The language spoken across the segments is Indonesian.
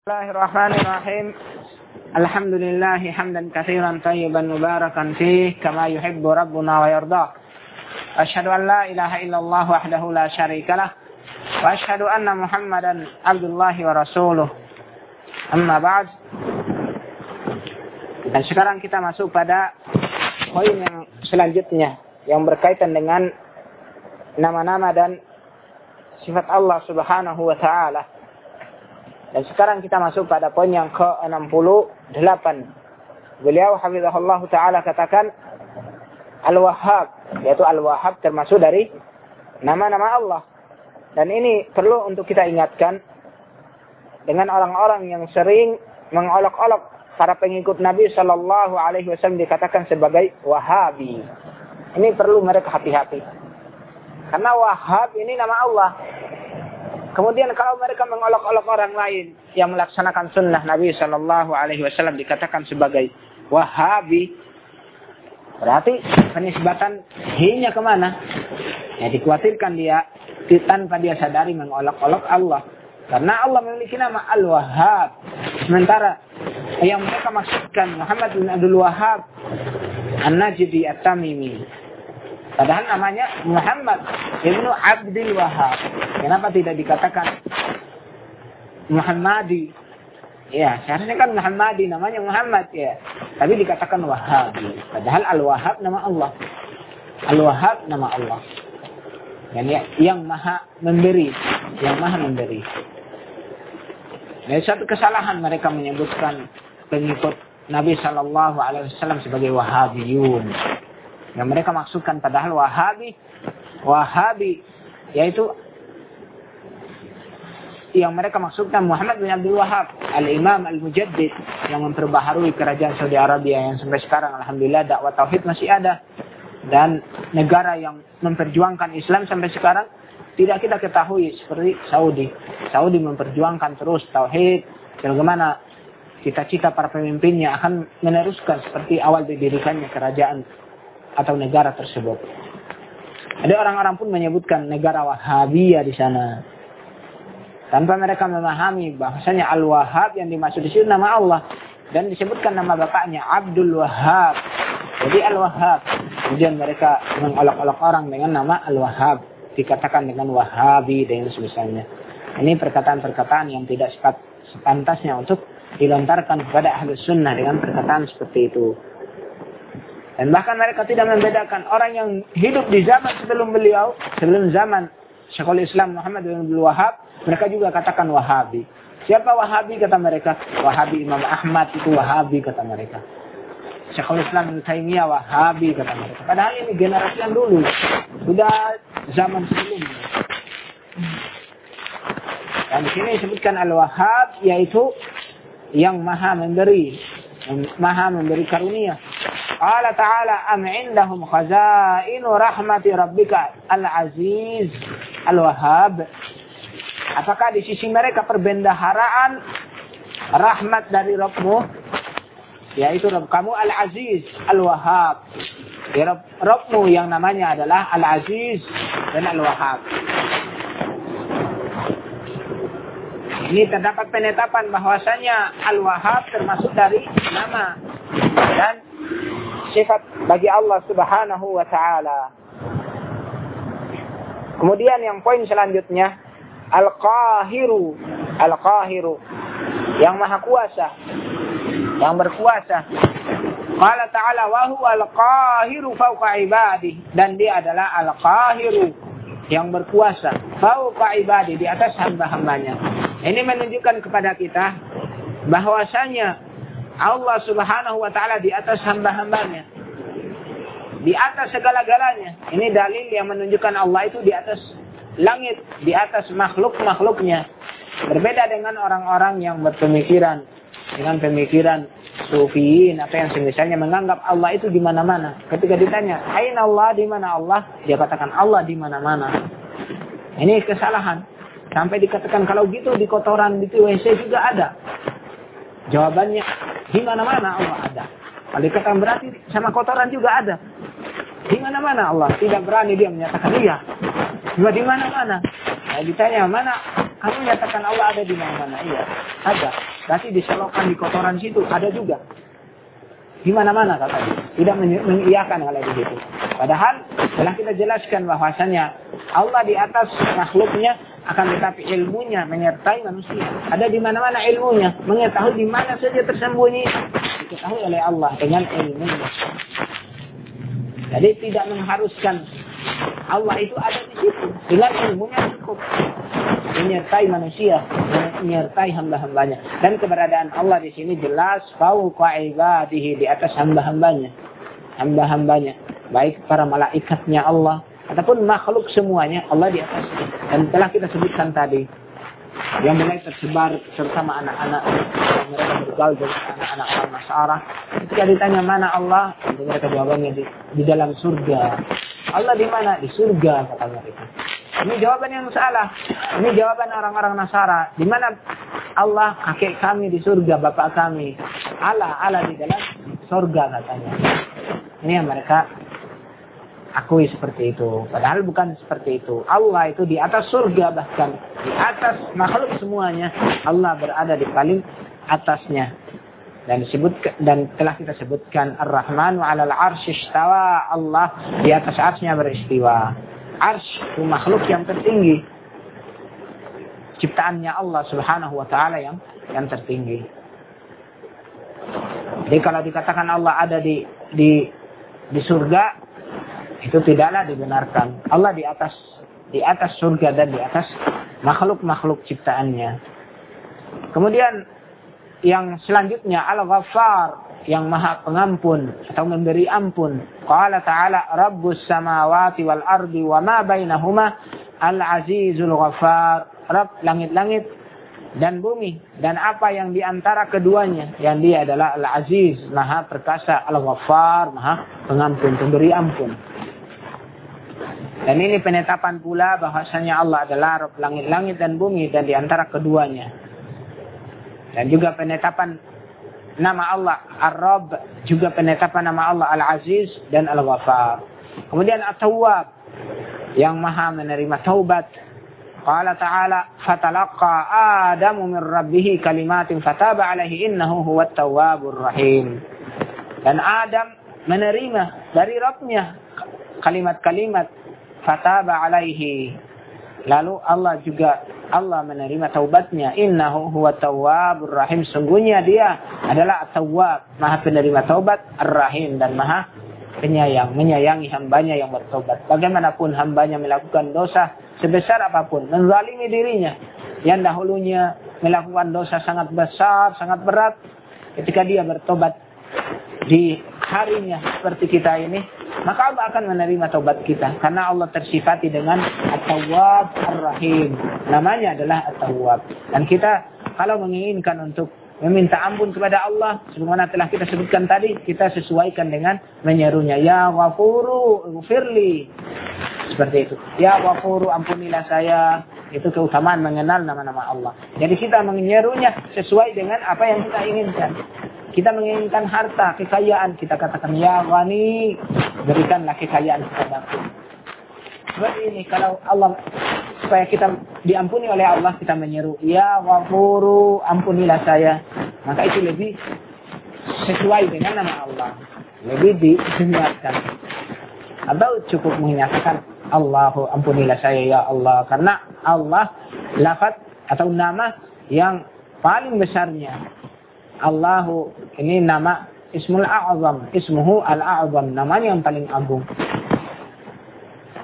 Bismillahirrahmanirrahim. Alhamdulillahi hamdan katsiran tayyiban mubarakan fi kama yuhibbu rabbuna wa yarda. Ashhadu an la ilaha illallah wahdahu la syarikalah wa ashhadu anna Muhammadan abdullahi wa rasuluh. Amma ba'd. Dan sekarang kita masuk pada poin yang selanjutnya yang berkaitan dengan nama-nama dan sifat Allah Subhanahu wa taala. Dan sekarang kita masuk pada poin yang ke-68. Beliau hafizahullah taala katakan Al-Wahhab, yaitu Al-Wahhab termasuk dari nama-nama Allah. Dan ini perlu untuk kita ingatkan dengan orang-orang yang sering mengolok-olok para pengikut Nabi Shallallahu Alaihi Wasallam dikatakan sebagai Wahabi. Ini perlu mereka hati-hati. Karena Wahhab ini nama Allah. Kemudian kalau mereka mengolok-olok orang lain yang melaksanakan sunnah Nabi Shallallahu Alaihi Wasallam dikatakan sebagai Wahabi, berarti penisbatan hinya ke mana? Ya dikhawatirkan dia tanpa dia sadari mengolok-olok Allah. Karena Allah memiliki nama Al-Wahhab. Sementara yang mereka maksudkan Muhammad bin Abdul Wahhab An-Najdi At-Tamimi. Padahal namanya Muhammad Ibnu Abdul Wahhab. Kenapa tidak dikatakan Muhammadi? Ya, seharusnya kan Muhammadi namanya Muhammad ya. Tapi dikatakan Wahabi. Padahal Al-Wahhab nama Allah. Al-Wahhab nama Allah. Dan ya, yang maha memberi. Yang maha memberi. Dari satu kesalahan mereka menyebutkan pengikut Nabi Shallallahu Alaihi Wasallam sebagai Wahabiyun. Yang mereka maksudkan padahal Wahabi, Wahabi yaitu yang mereka maksudkan Muhammad bin Abdul Wahab, Al-Imam Al-Mujaddid yang memperbaharui kerajaan Saudi Arabia yang sampai sekarang Alhamdulillah dakwah Tauhid masih ada. Dan negara yang memperjuangkan Islam sampai sekarang tidak kita ketahui seperti Saudi. Saudi memperjuangkan terus Tauhid. Bagaimana cita-cita para pemimpinnya akan meneruskan seperti awal didirikannya kerajaan atau negara tersebut. Ada orang-orang pun menyebutkan negara Wahabiyah di sana. Tanpa mereka memahami bahwasanya Al-Wahhab yang dimaksud di sini nama Allah dan disebutkan nama bapaknya Abdul Wahhab. Jadi Al-Wahhab. Kemudian mereka mengolok-olok orang dengan nama Al-Wahhab. Dikatakan dengan Wahabi dan semisalnya. Ini perkataan-perkataan yang tidak sepantasnya untuk dilontarkan kepada ahli sunnah dengan perkataan seperti itu. Dan bahkan mereka tidak membedakan orang yang hidup di zaman sebelum beliau, sebelum zaman Syekhul Islam Muhammad bin Abdul Wahab, mereka juga katakan Wahabi. Siapa Wahabi kata mereka? Wahabi Imam Ahmad itu Wahabi kata mereka. Syekhul Islam Ibn Taimiyah Wahabi kata mereka. Padahal ini generasi yang dulu. Sudah zaman sebelumnya. Dan di sini disebutkan Al-Wahhab yaitu yang maha memberi. Maha memberi karunia. Allah Ta'ala am indahum khazainu rahmati rabbika al-aziz al-wahhab. Apakah di sisi mereka perbendaharaan rahmat dari Rabbmu? Yaitu Rabb kamu al-aziz al-wahhab. Ya, Rabb, Rabbmu yang namanya adalah al-aziz dan al-wahhab. Ini terdapat penetapan bahwasanya Al-Wahhab termasuk dari nama dan sifat bagi Allah Subhanahu wa taala. Kemudian yang poin selanjutnya Al-Qahiru, Al-Qahiru yang maha kuasa, yang berkuasa. Qala ta'ala wa huwa al-qahiru fawqa ibadi dan dia adalah al-qahiru yang berkuasa fawqa ibadi di atas hamba-hambanya. Ini menunjukkan kepada kita bahwasanya Allah Subhanahu wa taala di atas hamba-hambanya. Di atas segala-galanya. Ini dalil yang menunjukkan Allah itu di atas langit, di atas makhluk-makhluknya. Berbeda dengan orang-orang yang berpemikiran dengan pemikiran sufiin atau yang semisalnya menganggap Allah itu di mana-mana. Ketika ditanya, "Aina Allah? Di mana Allah?" Dia katakan Allah di mana-mana. Ini kesalahan. Sampai dikatakan kalau gitu di kotoran di WC juga ada. Jawabannya di mana-mana Allah ada. Kalau dikatakan berarti sama kotoran juga ada. Di mana-mana Allah tidak berani dia menyatakan iya. Juga di mana-mana. Nah, ditanya mana Kamu menyatakan Allah ada di mana-mana. Iya, ada. Berarti diselokkan di kotoran situ, ada juga. Di mana-mana katanya. Tidak mengiyakan hal di situ. Padahal setelah kita jelaskan bahwasanya Allah di atas makhluknya akan tetapi ilmunya menyertai manusia. Ada di mana-mana ilmunya, mengetahui di mana saja tersembunyi diketahui oleh Allah dengan ilmunya. Jadi tidak mengharuskan Allah itu ada di situ dengan ilmunya cukup menyertai manusia, menyertai hamba-hambanya. Dan keberadaan Allah di sini jelas fauqa ibadihi di atas hamba-hambanya. Hamba-hambanya, baik para malaikatnya Allah ataupun makhluk semuanya Allah di atas. Dan telah kita sebutkan tadi yang mulai tersebar bersama anak-anak mereka bergaul dengan anak-anak orang Nasara. Ketika ditanya mana Allah, mereka jawabannya di, di dalam surga. Allah di mana? Di surga kata mereka. Ini jawaban yang salah. Ini jawaban orang-orang Nasara. Di mana Allah kakek kami di surga, bapak kami. Allah, Allah di dalam surga katanya. Ini yang mereka akui seperti itu. Padahal bukan seperti itu. Allah itu di atas surga bahkan. Di atas makhluk semuanya. Allah berada di paling atasnya. Dan disebut dan telah kita sebutkan Ar-Rahman wa 'alal 'arsy Allah di atas arsy beristiwa. Ars itu makhluk yang tertinggi. Ciptaannya Allah subhanahu wa ta'ala yang yang tertinggi. Jadi kalau dikatakan Allah ada di di di surga itu tidaklah dibenarkan. Allah di atas di atas surga dan di atas makhluk-makhluk ciptaannya. Kemudian yang selanjutnya Al-Ghaffar yang maha pengampun atau memberi ampun. Qala ta'ala Rabbus samawati wal ardi wa ma bainahuma al-azizul ghafar. Rabb langit-langit dan bumi dan apa yang di antara keduanya yang dia adalah al-aziz maha perkasa al-ghaffar maha pengampun pemberi ampun dan ini penetapan pula bahwasanya Allah adalah Rabb langit-langit dan bumi dan di antara keduanya dan juga penetapan nama Allah Ar-Rabb, juga penetapan nama Allah Al-Aziz dan Al-Ghafar. Kemudian At-Tawwab yang maha menerima taubat. Qala ta'ala fatalaqa Adamu min rabbih kalimatin fataba alaihi innahu huwat tawwabur rahim. Dan Adam menerima dari Rabbnya kalimat-kalimat fataba alaihi. Lalu Allah juga Allah menerima taubatnya. Innahu huwa tawwabur rahim. Sungguhnya dia adalah tawwab. Maha penerima taubat. Ar-rahim. Dan maha penyayang. Menyayangi hambanya yang bertobat. Bagaimanapun hambanya melakukan dosa. Sebesar apa pun. Menzalimi dirinya. Yang dahulunya melakukan dosa sangat besar. Sangat berat. Ketika dia bertobat di harinya seperti kita ini maka Allah akan menerima taubat kita karena Allah tersifati dengan At-Tawwab Ar-Rahim. Namanya adalah At-Tawwab. Dan kita kalau menginginkan untuk meminta ampun kepada Allah sebagaimana telah kita sebutkan tadi, kita sesuaikan dengan menyerunya ya Ghafuru firli. Seperti itu. Ya Ghafuru ampunilah saya. Itu keutamaan mengenal nama-nama Allah. Jadi kita menyerunya sesuai dengan apa yang kita inginkan. Kita menginginkan harta, kekayaan. Kita katakan, ya wani, berikanlah kekayaan kepadaku. Seperti ini, kalau Allah, supaya kita diampuni oleh Allah, kita menyeru, ya wafuru, ampunilah saya. Maka itu lebih sesuai dengan nama Allah. Lebih diingatkan. Atau cukup menyatakan, Allahu ampunilah saya ya Allah. Karena Allah lafat atau nama yang paling besarnya Allahu ini nama Ismul A'zam, ismuhu Al-A'zam, namanya yang paling agung.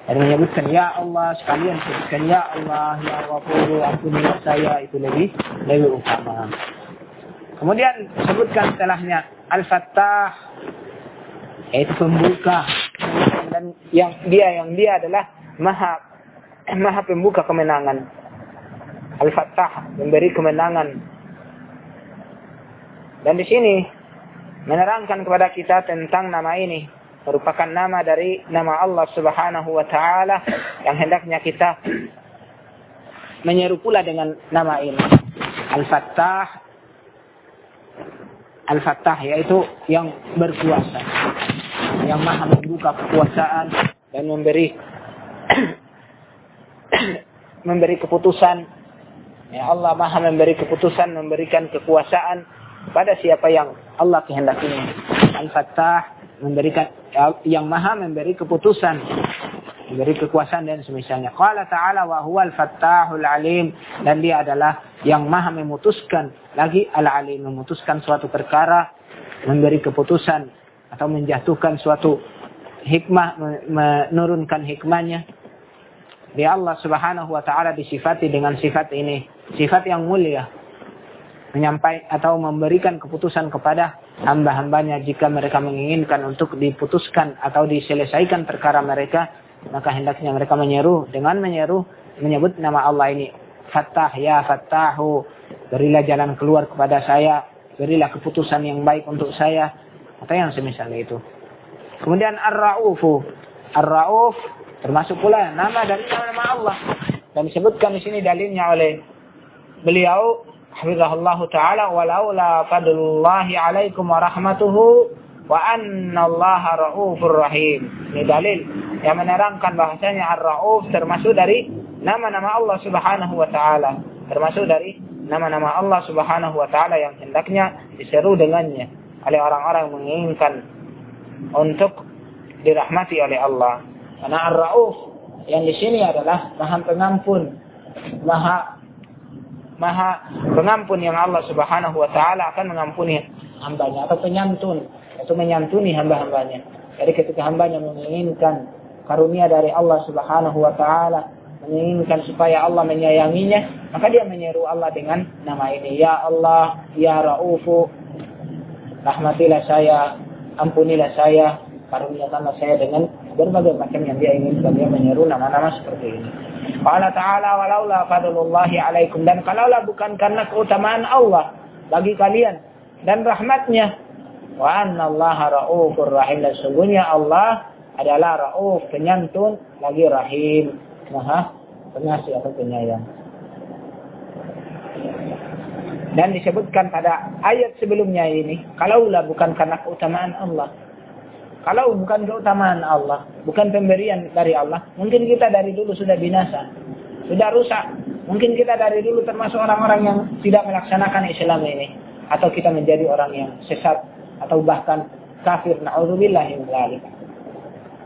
Dan menyebutkan ya Allah sekalian sebutkan ya Allah ya Ghafuru ampunilah saya itu lebih lebih utama. Kemudian sebutkan setelahnya Al-Fattah yaitu pembuka dan yang dia yang dia adalah maha maha pembuka kemenangan. Al-Fattah memberi kemenangan dan di sini menerangkan kepada kita tentang nama ini merupakan nama dari nama Allah Subhanahu wa taala yang hendaknya kita menyeru pula dengan nama ini. Al-Fattah Al-Fattah yaitu yang berkuasa. Yang maha membuka kekuasaan dan memberi memberi keputusan Ya Allah maha memberi keputusan, memberikan kekuasaan pada siapa yang Allah kehendakinya. Al-Fattah memberikan yang maha memberi keputusan memberi kekuasaan dan semisalnya. Qala ta'ala wa huwal fattahul alim dan dia adalah yang maha memutuskan lagi al-alim memutuskan suatu perkara memberi keputusan atau menjatuhkan suatu hikmah menurunkan hikmahnya dia Allah Subhanahu wa taala disifati dengan sifat ini, sifat yang mulia. Menyampai atau memberikan keputusan kepada hamba-hambanya jika mereka menginginkan untuk diputuskan atau diselesaikan perkara mereka, maka hendaknya mereka menyeru dengan menyeru menyebut nama Allah ini. Fattah ya Fattahu, berilah jalan keluar kepada saya, berilah keputusan yang baik untuk saya, atau yang semisal itu. Kemudian Ar-Ra'ufu. Ar-Ra'uf Termasuk pula nama dari nama-nama Allah. Dan disebutkan di sini dalilnya oleh beliau hafizahullah taala walaula fadlullahi alaikum wa wa anna Allah raufur rahim. Ini dalil yang menerangkan bahasanya Ar-Rauf termasuk dari nama-nama Allah Subhanahu wa taala. Termasuk dari nama-nama Allah Subhanahu wa taala yang hendaknya diseru dengannya oleh orang-orang yang menginginkan untuk dirahmati oleh Allah. Karena Ar-Rauf yang di sini adalah Maha Pengampun, Maha Maha Pengampun yang Allah Subhanahu wa taala akan mengampuni hambanya atau penyantun, itu menyantuni hamba-hambanya. Jadi ketika hambanya menginginkan karunia dari Allah Subhanahu wa taala, menginginkan supaya Allah menyayanginya, maka dia menyeru Allah dengan nama ini, Ya Allah, Ya Raufu, rahmatilah saya, ampunilah saya, karuniakanlah saya dengan berbagai macam yang dia inginkan dia menyeru nama-nama seperti ini. Allah Ta'ala walaula fadlullahi alaikum. Dan kalaulah bukan karena keutamaan Allah bagi kalian dan rahmatnya wa anna Allah raufur rahim. Dan sungguhnya Allah adalah rauf penyantun lagi rahim. Maha pengasih atau penyayang. Dan disebutkan pada ayat sebelumnya ini, kalaulah bukan karena keutamaan Allah, kalau bukan keutamaan Allah, bukan pemberian dari Allah, mungkin kita dari dulu sudah binasa, sudah rusak. Mungkin kita dari dulu termasuk orang-orang yang tidak melaksanakan Islam ini. Atau kita menjadi orang yang sesat, atau bahkan kafir.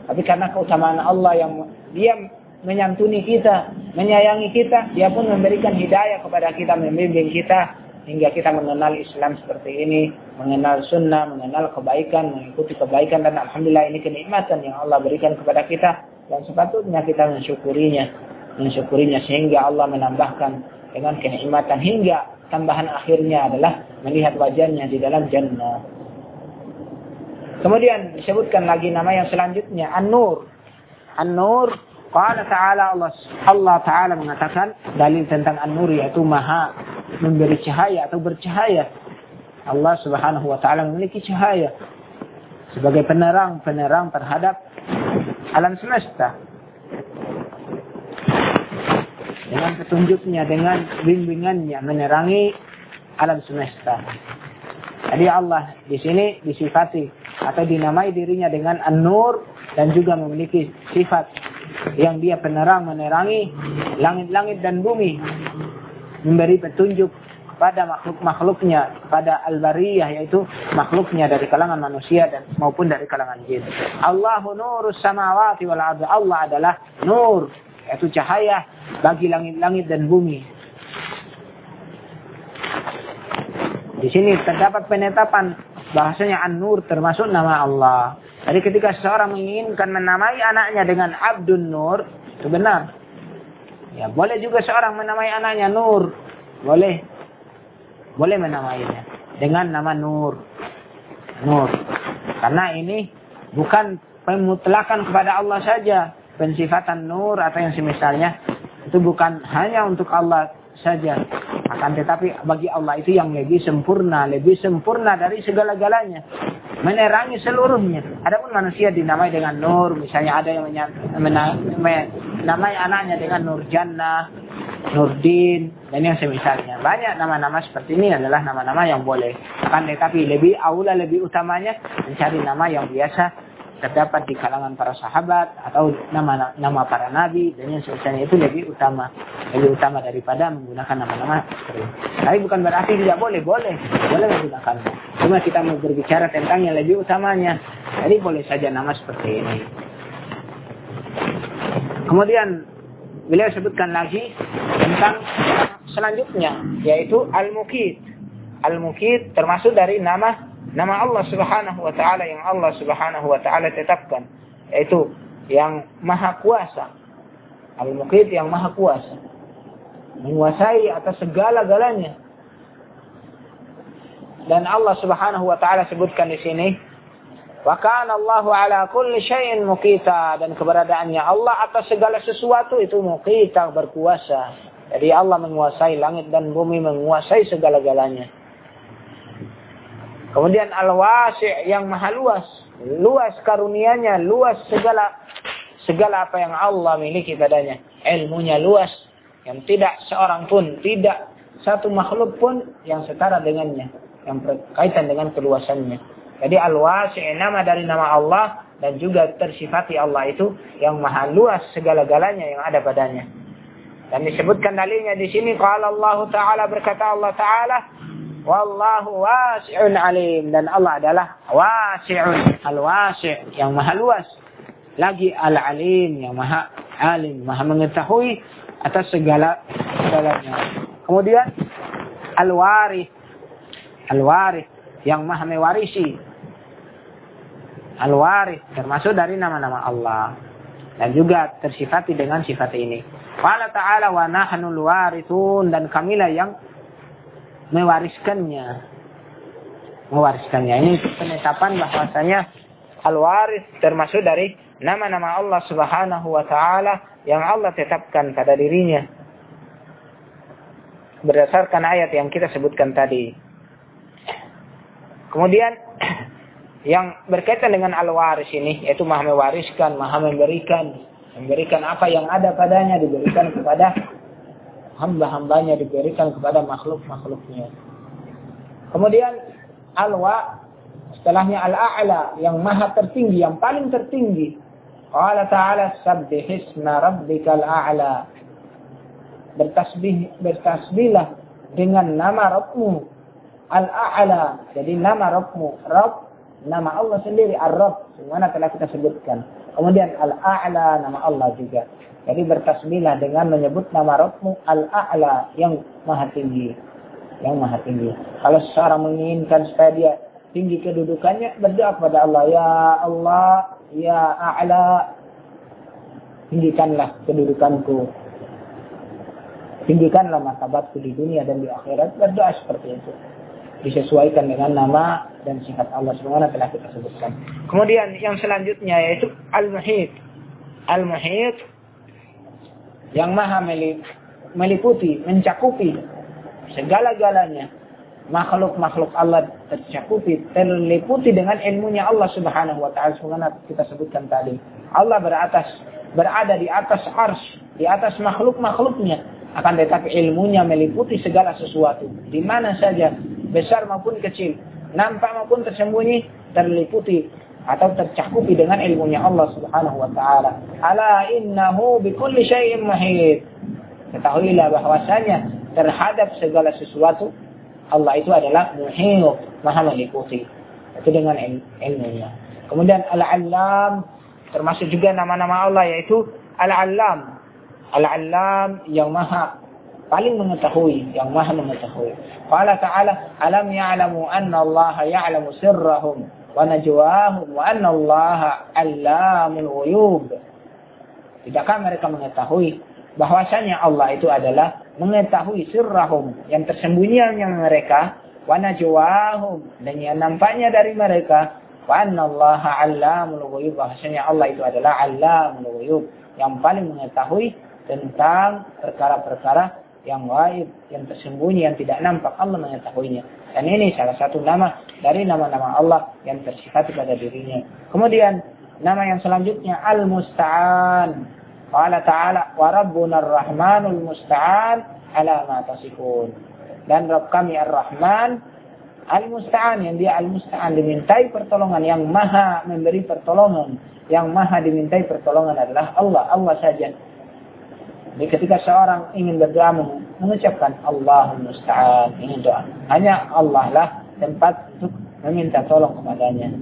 Tapi karena keutamaan Allah yang dia menyantuni kita, menyayangi kita, dia pun memberikan hidayah kepada kita, membimbing kita hingga kita mengenal Islam seperti ini, mengenal sunnah, mengenal kebaikan, mengikuti kebaikan dan alhamdulillah ini kenikmatan yang Allah berikan kepada kita dan sepatutnya kita mensyukurinya, mensyukurinya sehingga Allah menambahkan dengan kenikmatan hingga tambahan akhirnya adalah melihat wajahnya di dalam jannah. Kemudian disebutkan lagi nama yang selanjutnya An-Nur. An-Nur Qala ta'ala Allah, Allah ta'ala mengatakan dalil tentang An-Nur yaitu maha memberi cahaya atau bercahaya. Allah subhanahu wa ta'ala memiliki cahaya sebagai penerang-penerang terhadap alam semesta. Dengan petunjuknya, dengan bimbingannya menerangi alam semesta. Jadi Allah di sini disifati atau dinamai dirinya dengan An-Nur dan juga memiliki sifat yang dia penerang menerangi langit-langit dan bumi memberi petunjuk pada makhluk-makhluknya pada al-bariyah yaitu makhluknya dari kalangan manusia dan maupun dari kalangan jin. Allahu nurus samawati wal ardi. Allah adalah nur yaitu cahaya bagi langit-langit dan bumi. Di sini terdapat penetapan bahasanya an-nur termasuk nama Allah. Jadi ketika seseorang menginginkan menamai anaknya dengan Abdun Nur, itu benar. Ya, boleh juga seorang menamai anaknya Nur. Boleh. Boleh menamainya dengan nama Nur. Nur. Karena ini bukan pemutlakan kepada Allah saja. Pensifatan Nur atau yang semisalnya itu bukan hanya untuk Allah saja. Akan tetapi bagi Allah itu yang lebih sempurna, lebih sempurna dari segala-galanya. Menerangi seluruhnya. Adapun manusia dinamai dengan Nur, misalnya ada yang menamai anaknya dengan Nur Jannah, Nurdin, dan yang semisalnya. Banyak nama-nama seperti ini adalah nama-nama yang boleh. Akan tetapi lebih aula, lebih utamanya mencari nama yang biasa terdapat di kalangan para sahabat atau nama nama para nabi dan yang sebagainya itu lebih utama lebih utama daripada menggunakan nama-nama seperti ini. Tapi bukan berarti tidak boleh, boleh, boleh menggunakan. Cuma kita mau berbicara tentang yang lebih utamanya. Jadi boleh saja nama seperti ini. Kemudian beliau sebutkan lagi tentang selanjutnya yaitu al-mukid. Al-mukid termasuk dari nama nama Allah Subhanahu wa taala yang Allah Subhanahu wa taala tetapkan yaitu yang maha kuasa. Al-muqit yang maha kuasa. Menguasai atas segala-galanya. Dan Allah Subhanahu wa taala sebutkan di sini wa kana Allah ala kulli syai'in muqita dan keberadaannya Allah atas segala sesuatu itu muqita berkuasa jadi Allah menguasai langit dan bumi menguasai segala-galanya Kemudian al-wasi' yang maha luas. Luas karunianya, luas segala segala apa yang Allah miliki padanya. Ilmunya luas yang tidak seorang pun, tidak satu makhluk pun yang setara dengannya, yang berkaitan dengan keluasannya. Jadi al-wasi' nama dari nama Allah dan juga tersifati Allah itu yang maha luas segala-galanya yang ada padanya. Dan disebutkan dalilnya di sini kalau Allah Taala berkata Allah Taala Wallahu wasi'un alim. Dan Allah adalah wasi'un. Al-wasi' yang maha luas. Lagi al-alim yang maha alim. Maha mengetahui atas segala segalanya. Kemudian al-warith. Al-warith yang maha mewarisi. Al-warith termasuk dari nama-nama Allah. Dan juga tersifati dengan sifat ini. Qala ta'ala wa nahnul warithun. Dan kamilah yang mewariskannya. Mewariskannya. Ini penetapan bahwasanya al-waris termasuk dari nama-nama Allah Subhanahu wa taala yang Allah tetapkan pada dirinya. Berdasarkan ayat yang kita sebutkan tadi. Kemudian yang berkaitan dengan al-waris ini yaitu maha mewariskan, maha memberikan, memberikan apa yang ada padanya diberikan kepada hamba-hambanya diberikan kepada makhluk-makhluknya. Kemudian alwa setelahnya al-a'la yang maha tertinggi, yang paling tertinggi. Allah Ta'ala sabbihisma rabbikal a'la. Bertasbih, bertasbihlah dengan nama Rabbmu. Al-a'la. Jadi nama Rabbmu. Rabb, nama Allah sendiri. Ar-Rabb. Semua telah kita sebutkan. Kemudian al-a'la nama Allah juga. Jadi bertasbihlah dengan menyebut nama Rabbmu Al-A'la yang maha tinggi. Yang maha tinggi. Kalau seseorang menginginkan supaya dia tinggi kedudukannya, berdoa kepada Allah. Ya Allah, Ya A'la, tinggikanlah kedudukanku. Tinggikanlah martabatku di dunia dan di akhirat. Berdoa seperti itu. Disesuaikan dengan nama dan sifat Allah SWT telah kita sebutkan. Kemudian yang selanjutnya yaitu Al-Muhid. Al-Muhid yang maha meliputi, mencakupi segala-galanya. Makhluk-makhluk Allah tercakupi, terliputi dengan ilmunya Allah subhanahu wa ta'ala. Sebagaimana kita sebutkan tadi. Allah beratas, berada di atas ars, di atas makhluk-makhluknya. Akan tetapi ilmunya meliputi segala sesuatu. Di mana saja, besar maupun kecil. Nampak maupun tersembunyi, terliputi atau tercakupi dengan ilmunya Allah Subhanahu wa taala. Ala innahu bikulli syai'in mahid. Ketahuilah bahwasanya terhadap segala sesuatu Allah itu adalah muhit, maha meliputi. Itu dengan il ilmunya. Kemudian Al-Allam termasuk juga nama-nama Allah yaitu Al-Allam. Al-Allam yang maha paling mengetahui, yang maha mengetahui. Qala ta'ala, alam ya'lamu anna Allah ya'lamu sirrahum wa najwahum wa anna Allah allamul ghuyub. Tidakkah mereka mengetahui bahwasanya Allah itu adalah mengetahui sirrahum yang tersembunyinya mereka wa najwahum dan yang nampaknya dari mereka wa anna Allah allamul ghuyub bahwasanya Allah itu adalah allamul ghuyub yang paling mengetahui tentang perkara-perkara yang gaib, yang tersembunyi, yang tidak nampak Allah mengetahuinya. Dan ini salah satu nama dari nama-nama Allah yang tersifat pada dirinya. Kemudian nama yang selanjutnya Al-Musta'an. Qala ta'ala wa rabbuna ar-rahmanul musta'an ala ma tasifun. Dan Rabb kami Ar-Rahman Al-Musta'an yang dia Al-Musta'an dimintai pertolongan yang maha memberi pertolongan yang maha dimintai pertolongan adalah Allah Allah saja jadi ketika seorang ingin berdoa mengucapkan Allahul Musta'an ini doa. Hanya Allah lah tempat untuk meminta tolong kepadanya.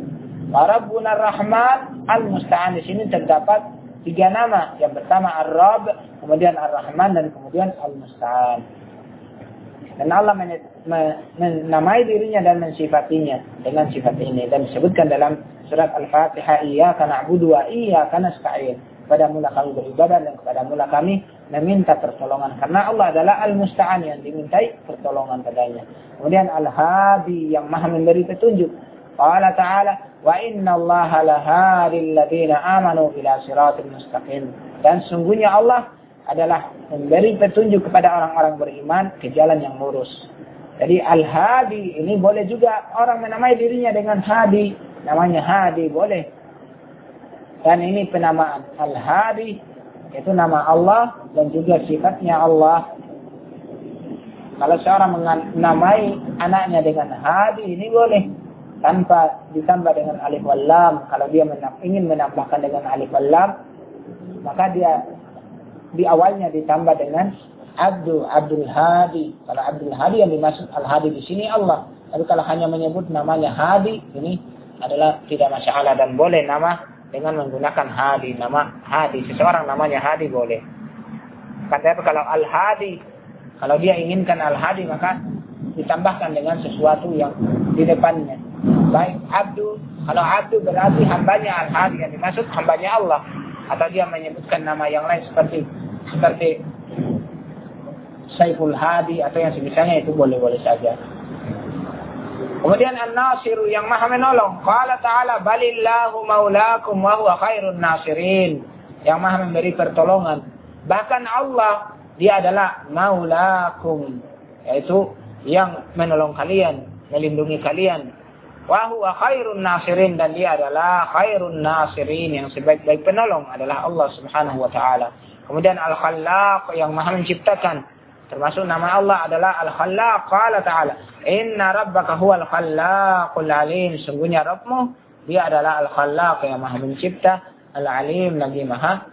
Rabbuna Rahman Al-Musta'an. Di sini terdapat tiga nama. Yang pertama Ar-Rabb kemudian Ar-Rahman dan kemudian Al-Musta'an. Dan Allah menamai dirinya dan mensifatinya dengan sifat ini. Dan disebutkan dalam surat Al-Fatihah, Iya karena abudu wa iya karena nasta'in. Kepada mula kami beribadah dan kepada mula kami meminta pertolongan. Karena Allah adalah Al-Musta'an yang dimintai pertolongan padanya. Kemudian Al-Hadi yang maha memberi petunjuk. Allah Ta'ala, wa inna Allah lahari alladhina amanu ila siratul mustaqim. Dan sungguhnya Allah adalah memberi petunjuk kepada orang-orang beriman ke jalan yang lurus. Jadi al-hadi ini boleh juga orang menamai dirinya dengan hadi, namanya hadi boleh. Dan ini penamaan al-hadi itu nama Allah dan juga sifatnya Allah. Kalau seorang menamai anaknya dengan hadi ini boleh tanpa ditambah dengan alif wal lam. Kalau dia ingin menambahkan dengan alif wal lam, maka dia di awalnya ditambah dengan Abdul Abdul Hadi. Kalau Abdul Hadi yang dimaksud Al Hadi di sini Allah. Tapi kalau hanya menyebut namanya Hadi ini adalah tidak masalah dan boleh nama dengan menggunakan Hadi nama Hadi seseorang namanya Hadi boleh. Tapi kalau Al Hadi kalau dia inginkan Al Hadi maka ditambahkan dengan sesuatu yang di depannya. Baik Abdul kalau Abdul berarti hambanya Al Hadi yang dimaksud hambanya Allah atau dia menyebutkan nama yang lain seperti seperti Saiful Hadi atau yang semisalnya itu boleh-boleh saja. Kemudian An-Nasiru yang maha menolong. Qala ta'ala balillahu maulakum wa huwa khairun nasirin. Yang maha memberi pertolongan. Bahkan Allah dia adalah maulakum. Yaitu yang menolong kalian. Melindungi kalian. Wa huwa khairun nasirin. Dan dia adalah khairun nasirin. Yang sebaik-baik penolong adalah Allah subhanahu wa ta'ala. Kemudian Al-Khallaq yang maha menciptakan. Termasuk nama Allah adalah Al-Khallaq. Qala ta'ala. Inna rabbaka huwa al-khallaqul alim. Sungguhnya Rabbmu, dia adalah Al-Khallaq yang maha mencipta. Al-Alim lagi maha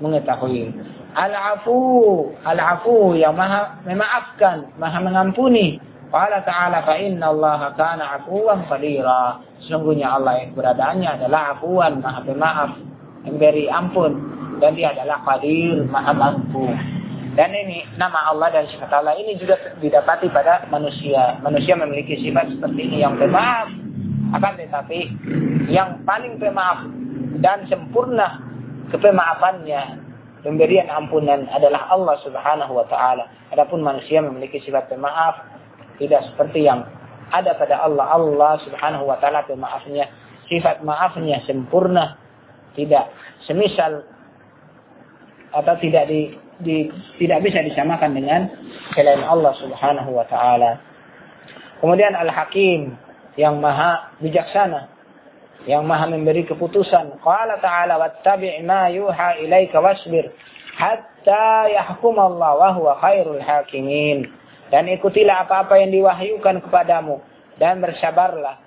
mengetahui. Al-Afu. Al-Afu yang maha memaafkan. Maha mengampuni. Qala ta'ala fa inna Allah kana afuwan qadira. Sungguhnya Allah yang beradaannya adalah afuan, maha pemaaf, memberi ampun dan dia adalah Qadir Maha Mampu. Dan ini nama Allah dan sifat Allah ini juga didapati pada manusia. Manusia memiliki sifat seperti ini yang pemaaf. Akan tetapi yang paling pemaaf dan sempurna kepemaafannya, pemberian ampunan adalah Allah Subhanahu wa taala. Adapun manusia memiliki sifat pemaaf tidak seperti yang ada pada Allah. Allah Subhanahu wa taala pemaafnya, sifat maafnya sempurna, tidak semisal atau tidak di, di tidak bisa disamakan dengan selain Allah Subhanahu wa taala. Kemudian Al-Hakim yang maha bijaksana, yang maha memberi keputusan. Qala ta'ala wattabi' ma yuha ilaika wasbir hatta yahkum Allah wa huwa khairul hakimin. Dan ikutilah apa-apa yang diwahyukan kepadamu dan bersabarlah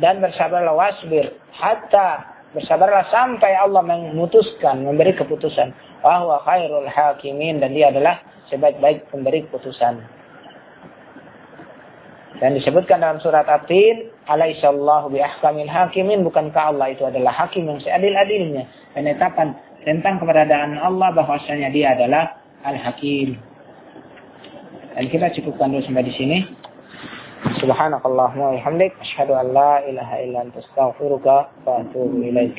dan bersabarlah wasbir hatta bersabarlah sampai Allah memutuskan memberi keputusan bahwa khairul hakimin dan dia adalah sebaik-baik pemberi keputusan. Dan disebutkan dalam surat At-Tin, bi ahkamil hakimin, bukankah Allah itu adalah hakim yang seadil-adilnya. Penetapan tentang keberadaan Allah bahwasanya dia adalah al-hakim. Dan kita cukupkan dulu sampai di sini. Subhanakallahumma wa bihamdik asyhadu an la ilaha illa anta astaghfiruka wa atubu ilaik.